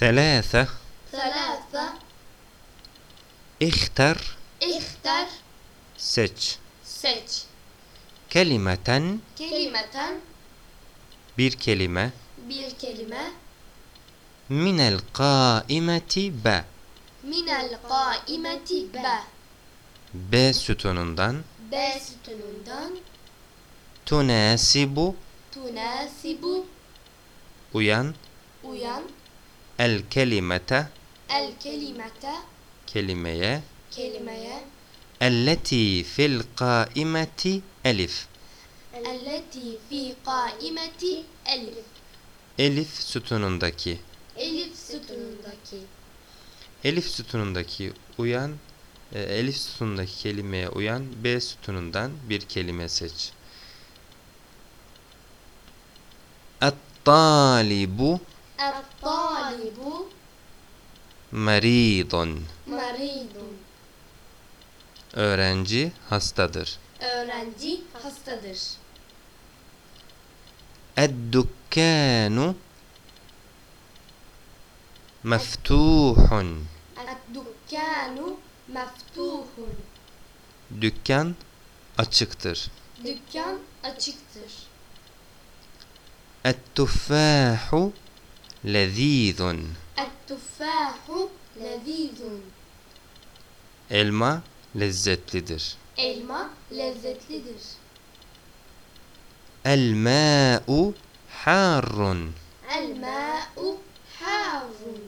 ثلاثة. ثلاثة. اختر. اختر. سج. سج. كلمة. كلمة. Bir kelime Bir kelime من القائمة ب. من القائمة ب. B sütunundan B sütunundan تناسب. تناسب. uyan uyan el kelimete. El kelimete. Kelimeye. Kelimeye. Elleti fil kaimeti elif. Elleti fi kaimeti elif. Elif sütunundaki. Elif sütunundaki. Elif sütunundaki uyan e, elif sütunundaki kelimeye uyan B sütunundan bir kelime seç. Et-talibu el-talibu مريض. مريض. Öğrenci hastadır. Öğrenci hastadır. الدكان مفتوح الدكان مفتوح دكان açıktır. دكان açıktır. التفاح لذيذ el-tuffahu lezizun Elma lezzetlidir. elma lezzetlidir الماء حار el-ma'u harun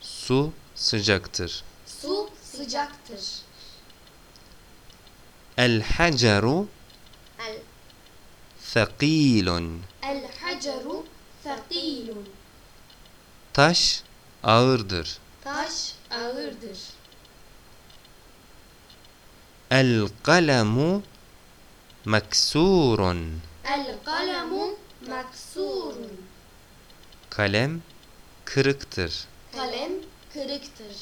Su sıcaktır. su sıcaktır الحجر el ثقيل el-haceru thaqilun Taş ağırdır. Taş ağırdır. El kalemu maksurun. El kalemu maksurun. Kalem kırıktır. Kalem kırıktır.